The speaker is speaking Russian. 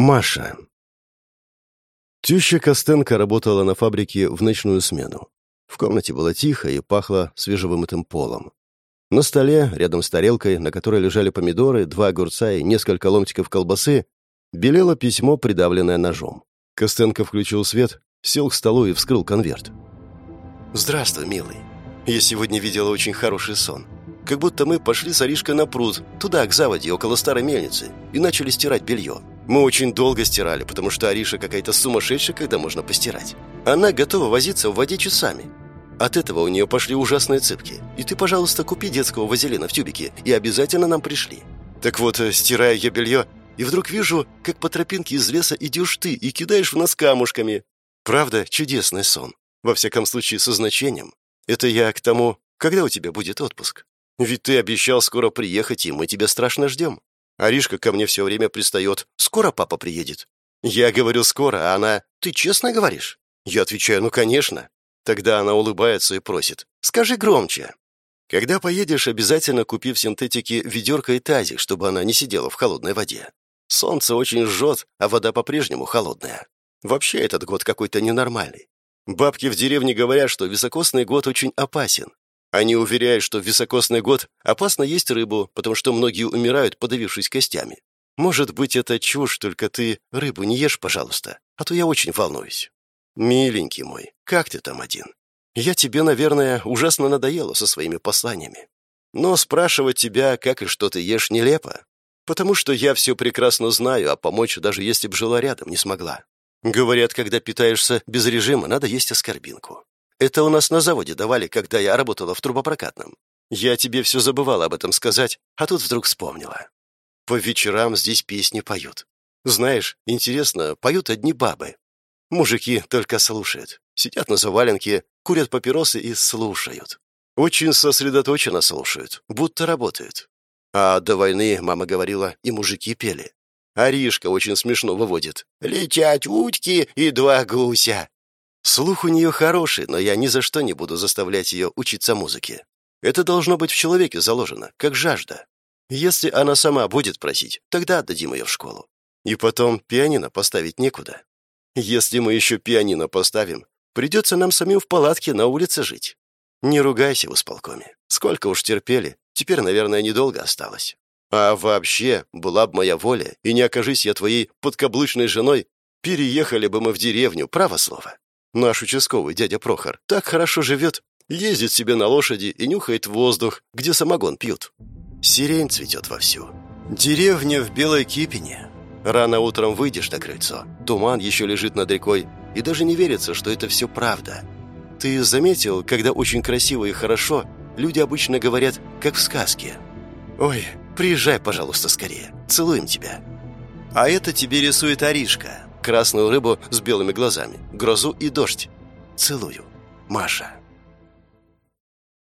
Маша. Теща Костенко работала на фабрике в ночную смену. В комнате было тихо и пахло свежевымытым полом. На столе, рядом с тарелкой, на которой лежали помидоры, два огурца и несколько ломтиков колбасы, белело письмо, придавленное ножом. Костенко включил свет, сел к столу и вскрыл конверт. «Здравствуй, милый. Я сегодня видела очень хороший сон. Как будто мы пошли с Аришкой на пруд, туда, к заводе, около старой мельницы, и начали стирать белье. Мы очень долго стирали, потому что Ариша какая-то сумасшедшая, когда можно постирать. Она готова возиться в воде часами. От этого у нее пошли ужасные цыпки. И ты, пожалуйста, купи детского вазелина в тюбике, и обязательно нам пришли. Так вот, э, стираю я белье, и вдруг вижу, как по тропинке из леса идешь ты и кидаешь в нас камушками. Правда, чудесный сон. Во всяком случае, со значением. Это я к тому, когда у тебя будет отпуск. Ведь ты обещал скоро приехать, и мы тебя страшно ждем. Аришка ко мне все время пристает. «Скоро папа приедет?» Я говорю «скоро», а она «ты честно говоришь?» Я отвечаю «ну, конечно». Тогда она улыбается и просит «скажи громче». Когда поедешь, обязательно купи в синтетике ведерко и тазик, чтобы она не сидела в холодной воде. Солнце очень жжет, а вода по-прежнему холодная. Вообще этот год какой-то ненормальный. Бабки в деревне говорят, что високосный год очень опасен. Они уверяют, что в високосный год опасно есть рыбу, потому что многие умирают, подавившись костями. Может быть, это чушь, только ты рыбу не ешь, пожалуйста, а то я очень волнуюсь. Миленький мой, как ты там один? Я тебе, наверное, ужасно надоела со своими посланиями. Но спрашивать тебя, как и что ты ешь, нелепо. Потому что я все прекрасно знаю, а помочь, даже если б жила рядом, не смогла. Говорят, когда питаешься без режима, надо есть аскорбинку. Это у нас на заводе давали, когда я работала в трубопрокатном. Я тебе все забывала об этом сказать, а тут вдруг вспомнила. По вечерам здесь песни поют. Знаешь, интересно, поют одни бабы. Мужики только слушают. Сидят на заваленке, курят папиросы и слушают. Очень сосредоточенно слушают, будто работают. А до войны, мама говорила, и мужики пели. Аришка очень смешно выводит. «Летят утки и два гуся». Слух у нее хороший, но я ни за что не буду заставлять ее учиться музыке. Это должно быть в человеке заложено, как жажда. Если она сама будет просить, тогда отдадим ее в школу. И потом пианино поставить некуда. Если мы еще пианино поставим, придется нам самим в палатке на улице жить. Не ругайся в исполкоме. Сколько уж терпели, теперь, наверное, недолго осталось. А вообще, была бы моя воля, и не окажись я твоей подкаблучной женой, переехали бы мы в деревню, право слово. Наш участковый дядя Прохор так хорошо живет, ездит себе на лошади и нюхает воздух, где самогон пьют. Сирень цветет вовсю. Деревня в белой кипине. Рано утром выйдешь на крыльцо, туман еще лежит над рекой, и даже не верится, что это все правда. Ты заметил, когда очень красиво и хорошо, люди обычно говорят, как в сказке. «Ой, приезжай, пожалуйста, скорее, целуем тебя». А это тебе рисует Аришка, красную рыбу с белыми глазами, грозу и дождь. Целую. Маша.